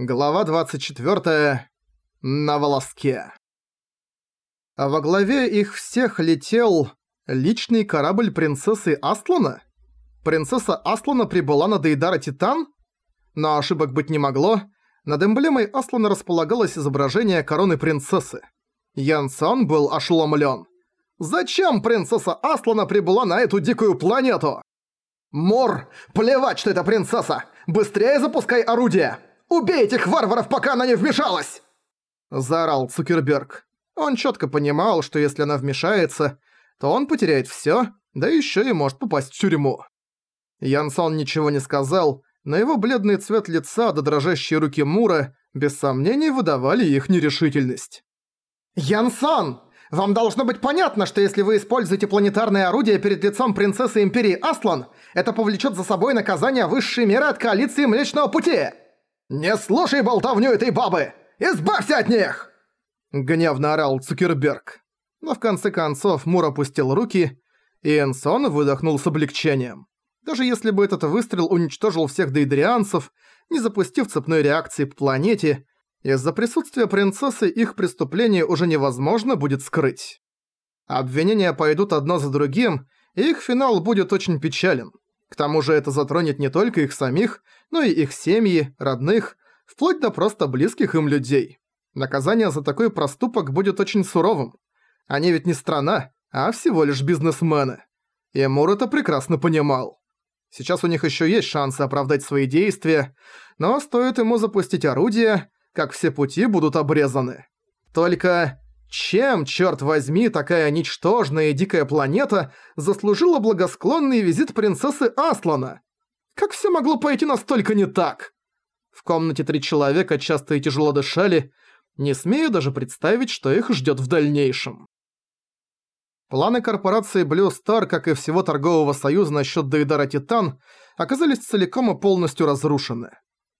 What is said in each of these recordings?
Глава 24. На волоске. Во главе их всех летел личный корабль принцессы Аслана? Принцесса Аслана прибыла на Дейдара Титан? Но ошибок быть не могло. Над эмблемой Аслана располагалось изображение короны принцессы. Ян Сан был ошеломлен. Зачем принцесса Аслана прибыла на эту дикую планету? Мор, плевать, что это принцесса! Быстрее запускай орудие! Убей этих варваров, пока она не вмешалась!» Заорал Цукерберг. Он четко понимал, что если она вмешается, то он потеряет все, да еще и может попасть в тюрьму. Янсон ничего не сказал, но его бледный цвет лица да дрожащие руки Мура без сомнений выдавали их нерешительность. «Янсон! Вам должно быть понятно, что если вы используете планетарное орудие перед лицом принцессы Империи Аслан, это повлечет за собой наказание высшей меры от коалиции Млечного Пути!» «Не слушай болтовню этой бабы! Избавься от них!» Гневно орал Цукерберг. Но в конце концов Мур опустил руки, и Энсон выдохнул с облегчением. Даже если бы этот выстрел уничтожил всех дейдрианцев, не запустив цепной реакции по планете, из-за присутствия принцессы их преступление уже невозможно будет скрыть. Обвинения пойдут одно за другим, и их финал будет очень печален. К тому же это затронет не только их самих, но и их семьи, родных, вплоть до просто близких им людей. Наказание за такой проступок будет очень суровым. Они ведь не страна, а всего лишь бизнесмены. И Мур это прекрасно понимал. Сейчас у них еще есть шансы оправдать свои действия, но стоит ему запустить орудие, как все пути будут обрезаны. Только чем, черт возьми, такая ничтожная и дикая планета заслужила благосклонный визит принцессы Аслана? Как все могло пойти настолько не так? В комнате три человека часто и тяжело дышали, не смею даже представить, что их ждет в дальнейшем. Планы корпорации Blue Star, как и всего торгового союза насчет Дейдара Титан, оказались целиком и полностью разрушены.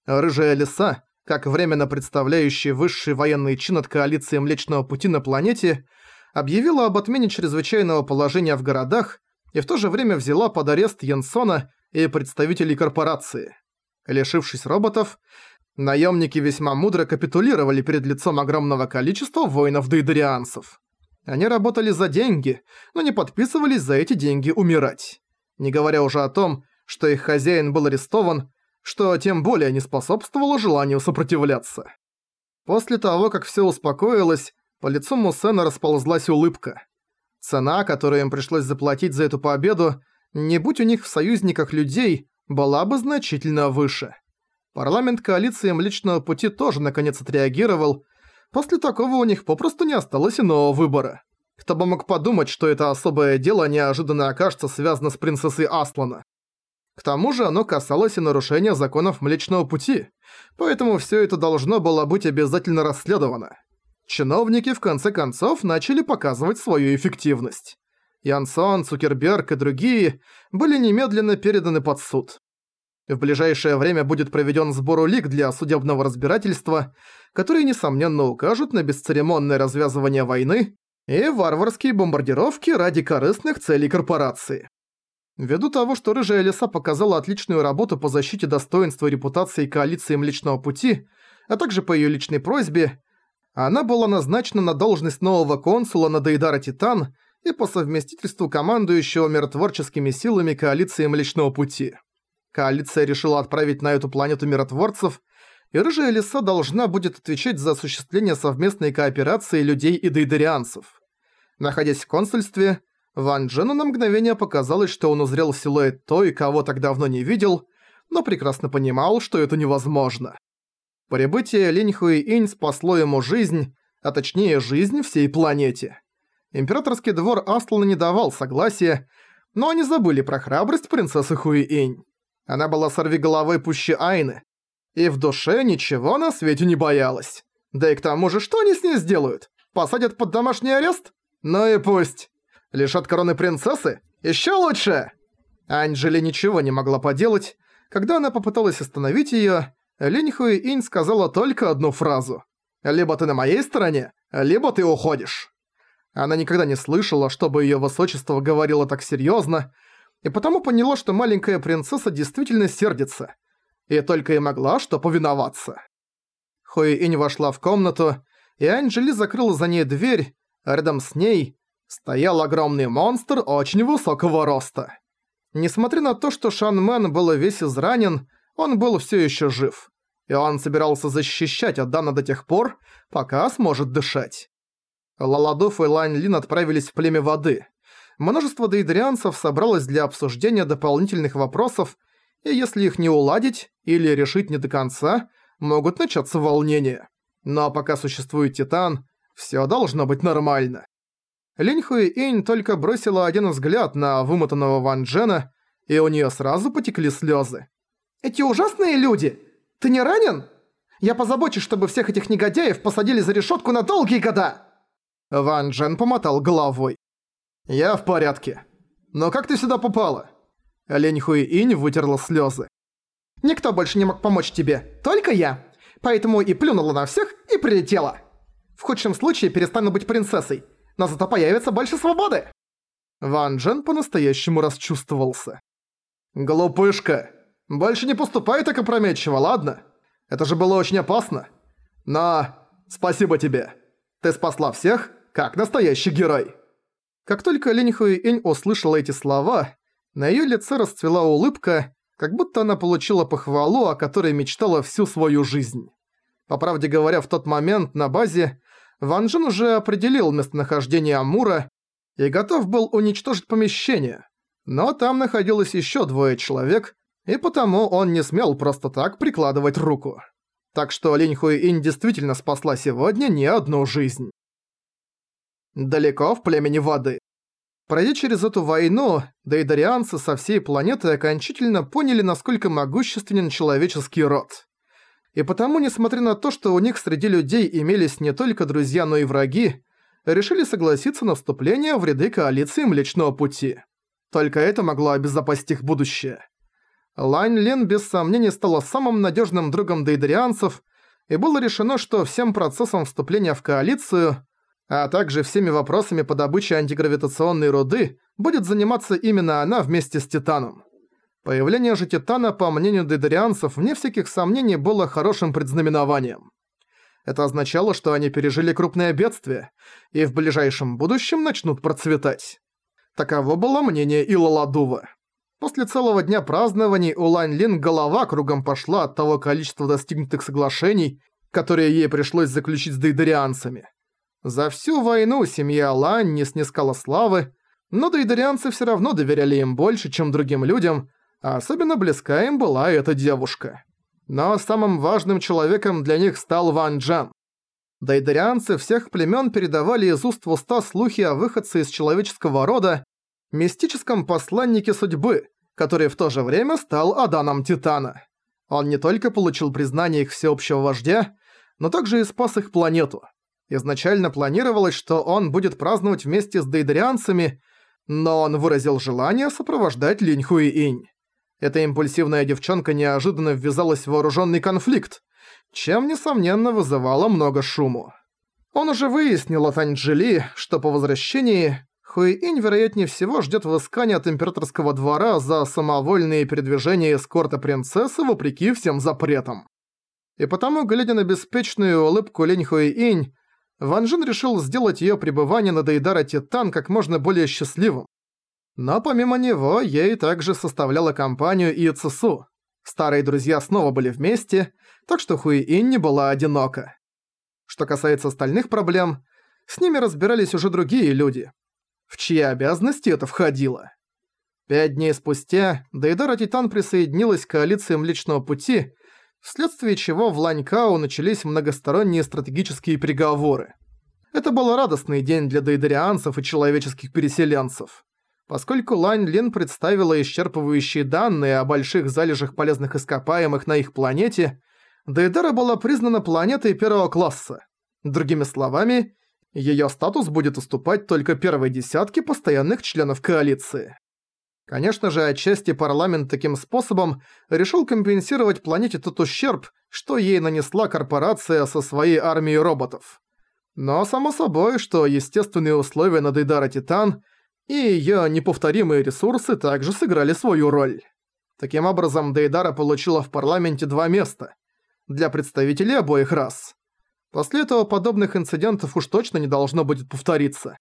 Рыжая лиса, как временно представляющий высший военный чин от коалиции Млечного Пути на планете, объявила об отмене чрезвычайного положения в городах и в то же время взяла под арест Янсона и представителей корпорации. Лишившись роботов, наемники весьма мудро капитулировали перед лицом огромного количества воинов-дейдерианцев. Они работали за деньги, но не подписывались за эти деньги умирать. Не говоря уже о том, что их хозяин был арестован что тем более не способствовало желанию сопротивляться. После того, как все успокоилось, по лицу Мусена расползлась улыбка. Цена, которую им пришлось заплатить за эту победу, не будь у них в союзниках людей, была бы значительно выше. Парламент коалиции Млечного Пути тоже наконец отреагировал, после такого у них попросту не осталось иного выбора. Кто бы мог подумать, что это особое дело неожиданно окажется связано с принцессой Аслана. К тому же оно касалось и нарушения законов Млечного Пути, поэтому всё это должно было быть обязательно расследовано. Чиновники в конце концов начали показывать свою эффективность. Янсон, Цукерберг и другие были немедленно переданы под суд. В ближайшее время будет проведен сбор улик для судебного разбирательства, которые, несомненно, укажут на бесцеремонное развязывание войны и варварские бомбардировки ради корыстных целей корпорации. Ввиду того, что Рыжая Лиса показала отличную работу по защите достоинства и репутации коалиции Млечного Пути, а также по её личной просьбе, она была назначена на должность нового консула на Дейдара Титан и по совместительству командующего миротворческими силами коалиции Млечного Пути. Коалиция решила отправить на эту планету миротворцев, и Рыжая Лиса должна будет отвечать за осуществление совместной кооперации людей и дейдарианцев. Находясь в консульстве, Ван Джену на мгновение показалось, что он узрел силуэт той, кого так давно не видел, но прекрасно понимал, что это невозможно. Прибытие Линьхуи Инь спасло ему жизнь, а точнее жизнь всей планете. Императорский двор Аслана не давал согласия, но они забыли про храбрость принцессы Хуи Инь. Она была сорвиголовой пуще Айны, и в душе ничего на свете не боялась. Да и к тому же, что они с ней сделают? Посадят под домашний арест? Ну и пусть. Лишат короны принцессы? Ещё лучше!» Анджели ничего не могла поделать. Когда она попыталась остановить её, Линьхуи Инь сказала только одну фразу. «Либо ты на моей стороне, либо ты уходишь». Она никогда не слышала, чтобы её высочество говорило так серьёзно, и потому поняла, что маленькая принцесса действительно сердится. И только и могла что повиноваться. Хуи-Инь вошла в комнату, и Анджели закрыла за ней дверь, а рядом с ней стоял огромный монстр очень высокого роста. Несмотря на то, что Шан Мэн был весь изранен, он был все еще жив. И он собирался защищать Адана до тех пор, пока сможет дышать. Лаладов и Лань отправились в племя воды. Множество дейдрианцев собралось для обсуждения дополнительных вопросов, и если их не уладить или решить не до конца, могут начаться волнения. Но пока существует Титан, все должно быть нормально. Линь Хуи Инь только бросила один взгляд на вымотанного Ван Джена, и у нее сразу потекли слезы. «Эти ужасные люди! Ты не ранен? Я позабочусь, чтобы всех этих негодяев посадили за решетку на долгие года!» Ван Джен помотал головой. «Я в порядке. Но как ты сюда попала?» Лень Хуи Инь вытерла слезы. «Никто больше не мог помочь тебе, только я. Поэтому и плюнула на всех и прилетела. В худшем случае перестану быть принцессой, но зато появится больше свободы!» Ван Джен по-настоящему расчувствовался. «Глупышка! Больше не поступай так опрометчиво, ладно? Это же было очень опасно. Но спасибо тебе. Ты спасла всех, как настоящий герой!» Как только Линь Инь услышала эти слова, на её лице расцвела улыбка, как будто она получила похвалу, о которой мечтала всю свою жизнь. По правде говоря, в тот момент на базе Ван Джен уже определил местонахождение Амура и готов был уничтожить помещение. Но там находилось еще двое человек, и потому он не смел просто так прикладывать руку. Так что Линь Хуи-Инь действительно спасла сегодня не одну жизнь. Далеко в племени воды. Пройдя через эту войну, дейдарианцы со всей планеты окончательно поняли, насколько могущественен человеческий род. И потому, несмотря на то, что у них среди людей имелись не только друзья, но и враги, решили согласиться на вступление в ряды коалиции Млечного Пути. Только это могло обезопасить их будущее. Лань Лен без сомнений стала самым надежным другом дейдарианцев, и было решено, что всем процессом вступления в коалицию, а также всеми вопросами по добыче антигравитационной руды будет заниматься именно она вместе с Титаном. Появление же Титана, по мнению дейдарианцев, вне всяких сомнений было хорошим предзнаменованием. Это означало, что они пережили крупное бедствие и в ближайшем будущем начнут процветать. Таково было мнение и Лаладува. После целого дня празднований у Лань Лин голова кругом пошла от того количества достигнутых соглашений, которые ей пришлось заключить с дейдарианцами. За всю войну семья Лань не снискала славы, но дейдарианцы все равно доверяли им больше, чем другим людям, особенно близка им была эта девушка. Но самым важным человеком для них стал Ван Джен. Дайдарианцы всех племен передавали из уст в уста слухи о выходце из человеческого рода, мистическом посланнике судьбы, который в то же время стал Аданом Титана. Он не только получил признание их всеобщего вождя, но также и спас их планету. Изначально планировалось, что он будет праздновать вместе с дейдарианцами, но он выразил желание сопровождать Линь Хуи-Инь. Эта импульсивная девчонка неожиданно ввязалась в вооруженный конфликт, чем, несомненно, вызывало много шуму. Он уже выяснил от Анджели, что по возвращении Хуиинь, вероятнее всего, ждет выскания от императорского двора за самовольные передвижения эскорта принцессы вопреки всем запретам. И потому, глядя на беспечную улыбку Лень Хуиинь, Ван Жин решил сделать ее пребывание на Дейдара Титан как можно более счастливым. Но помимо него, ей также составляла компанию и Цесу. Старые друзья снова были вместе, так что Хуи-Ин не была одинока. Что касается остальных проблем, с ними разбирались уже другие люди, в чьи обязанности это входило. Пять дней спустя Дейдара Титан присоединилась к коалиции Млечного Пути, вследствие чего в Ланькао начались многосторонние стратегические переговоры. Это был радостный день для дейдарианцев и человеческих переселенцев. Поскольку Лань Лин представила исчерпывающие данные о больших залежах полезных ископаемых на их планете, Дейдера была признана планетой первого класса. Другими словами, её статус будет уступать только первой десятке постоянных членов коалиции. Конечно же, отчасти парламент таким способом решил компенсировать планете тот ущерб, что ей нанесла корпорация со своей армией роботов. Но само собой, что естественные условия на Дейдара Титан – и её неповторимые ресурсы также сыграли свою роль. Таким образом, Дейдара получила в парламенте два места. для представителей обоих рас. После этого подобных инцидентов уж точно не должно будет повториться.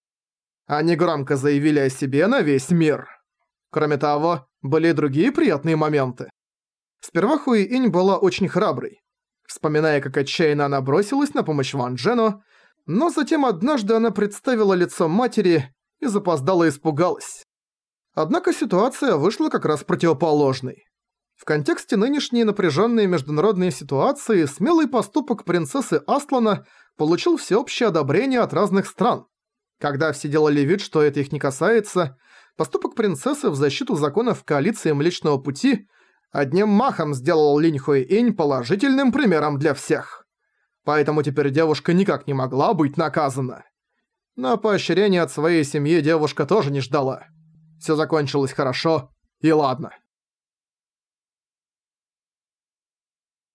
Они громко заявили о себе на весь мир. Кроме того, были и другие приятные моменты. Сперва Хуи Инь была очень храброй. Вспоминая, как отчаянно она бросилась на помощь Ван Джену, но затем однажды она представила лицо матери и запоздала испугалась. Однако ситуация вышла как раз противоположной. В контексте нынешней напряженной международной ситуации смелый поступок принцессы Аслана получил всеобщее одобрение от разных стран. Когда все делали вид, что это их не касается, поступок принцессы в защиту законов коалиции Млечного Пути одним махом сделал Линь Хуэй Инь положительным примером для всех. Поэтому теперь девушка никак не могла быть наказана. Но поощрения от своей семьи девушка тоже не ждала. Всё закончилось хорошо, и ладно.